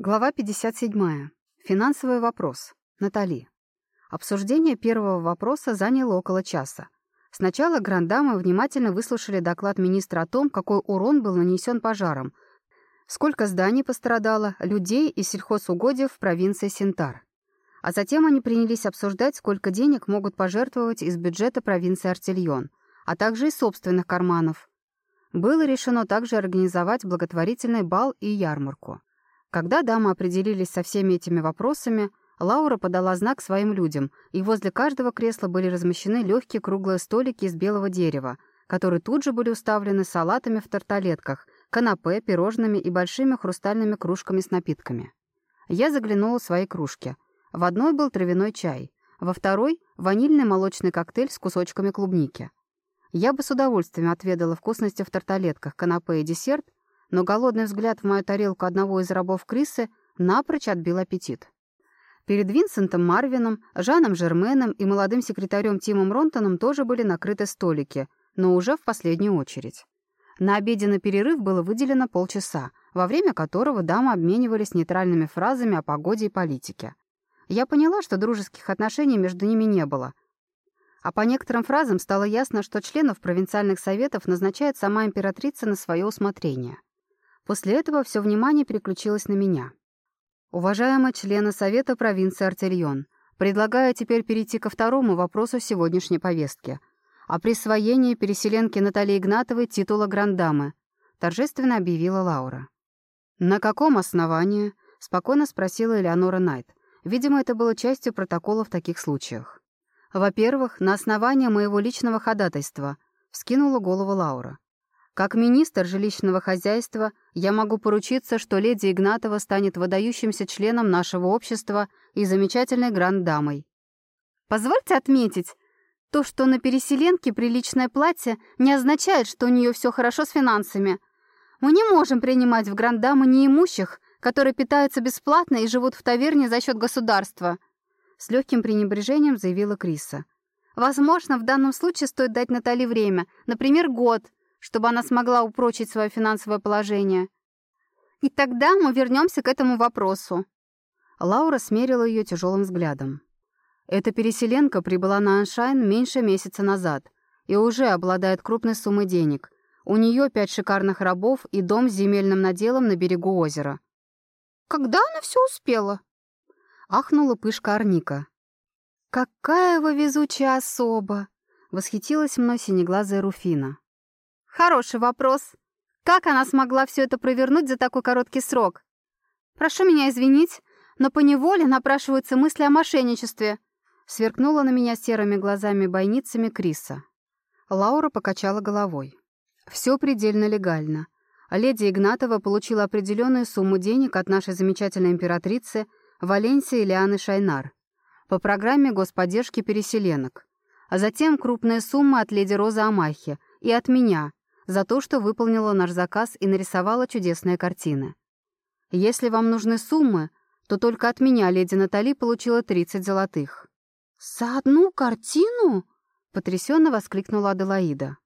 Глава 57. Финансовый вопрос. Натали. Обсуждение первого вопроса заняло около часа. Сначала грандамы внимательно выслушали доклад министра о том, какой урон был нанесен пожаром, сколько зданий пострадало, людей и сельхозугодий в провинции Синтар. А затем они принялись обсуждать, сколько денег могут пожертвовать из бюджета провинции Артильон, а также из собственных карманов. Было решено также организовать благотворительный бал и ярмарку. Когда дамы определились со всеми этими вопросами, Лаура подала знак своим людям, и возле каждого кресла были размещены легкие круглые столики из белого дерева, которые тут же были уставлены салатами в тарталетках, канапе, пирожными и большими хрустальными кружками с напитками. Я заглянула в свои кружки. В одной был травяной чай, во второй — ванильный молочный коктейль с кусочками клубники. Я бы с удовольствием отведала вкусности в тарталетках, канапе и десерт, но голодный взгляд в мою тарелку одного из рабов Крисы напрочь отбил аппетит. Перед Винсентом Марвином, Жаном Жерменом и молодым секретарем Тимом Ронтоном тоже были накрыты столики, но уже в последнюю очередь. На обеденный перерыв было выделено полчаса, во время которого дамы обменивались нейтральными фразами о погоде и политике. Я поняла, что дружеских отношений между ними не было. А по некоторым фразам стало ясно, что членов провинциальных советов назначает сама императрица на свое усмотрение. После этого все внимание переключилось на меня. Уважаемые члены Совета провинции Артельон, предлагаю теперь перейти ко второму вопросу сегодняшней повестки о присвоении переселенке Натальи Игнатовой титула грандамы, торжественно объявила Лаура. «На каком основании?» — спокойно спросила Элеонора Найт. Видимо, это было частью протокола в таких случаях. «Во-первых, на основании моего личного ходатайства», — вскинула голову Лаура. Как министр жилищного хозяйства я могу поручиться, что леди Игнатова станет выдающимся членом нашего общества и замечательной гранд-дамой. Позвольте отметить, то, что на переселенке приличное платье, не означает, что у нее все хорошо с финансами. Мы не можем принимать в гранд-дамы неимущих, которые питаются бесплатно и живут в таверне за счет государства. С легким пренебрежением заявила Криса. Возможно, в данном случае стоит дать Натали время, например, год — чтобы она смогла упрочить свое финансовое положение. И тогда мы вернемся к этому вопросу. Лаура смерила ее тяжелым взглядом. Эта переселенка прибыла на Аншайн меньше месяца назад и уже обладает крупной суммой денег. У нее пять шикарных рабов и дом с земельным наделом на берегу озера. «Когда она все успела?» Ахнула пышка Арника. «Какая вы везучая особа!» — восхитилась мной синеглазая Руфина. Хороший вопрос. Как она смогла все это провернуть за такой короткий срок? Прошу меня извинить, но поневоле напрашиваются мысли о мошенничестве. Сверкнула на меня серыми глазами-бойницами Криса. Лаура покачала головой. Все предельно легально. Леди Игнатова получила определенную сумму денег от нашей замечательной императрицы Валенсии Лианы Шайнар по программе господдержки переселенок, а затем крупные суммы от леди Розы Амахи и от меня за то, что выполнила наш заказ и нарисовала чудесные картины. Если вам нужны суммы, то только от меня леди Натали получила 30 золотых». «За одну картину?» — потрясенно воскликнула Аделаида.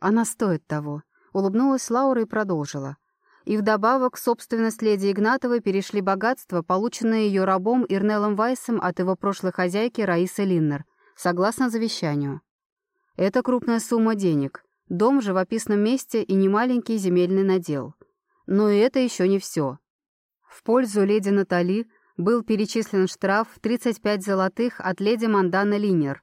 «Она стоит того», — улыбнулась Лаура и продолжила. И вдобавок собственность леди Игнатовой перешли богатства, полученные ее рабом Ирнелом Вайсом от его прошлой хозяйки Раисы Линнер, согласно завещанию. Это крупная сумма денег, Дом в живописном месте и немаленький земельный надел. Но и это еще не все. В пользу леди Натали был перечислен штраф в 35 золотых от леди Мандана Линер,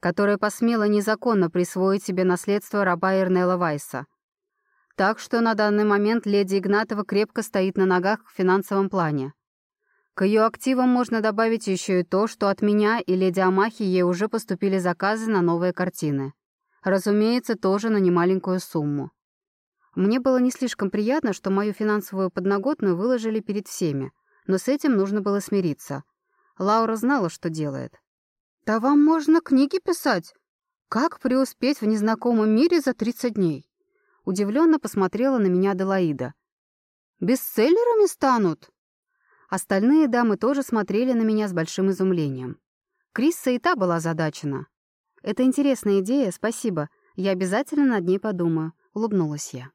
которая посмела незаконно присвоить себе наследство раба Эрнела Вайса. Так что на данный момент леди Игнатова крепко стоит на ногах в финансовом плане. К ее активам можно добавить еще и то, что от меня и леди Амахи ей уже поступили заказы на новые картины. Разумеется, тоже на немаленькую сумму. Мне было не слишком приятно, что мою финансовую подноготную выложили перед всеми, но с этим нужно было смириться. Лаура знала, что делает. «Да вам можно книги писать! Как преуспеть в незнакомом мире за 30 дней?» Удивленно посмотрела на меня Делаида. «Бестселлерами станут?» Остальные дамы тоже смотрели на меня с большим изумлением. Крисса и та была озадачена. «Это интересная идея, спасибо. Я обязательно над ней подумаю», — улыбнулась я.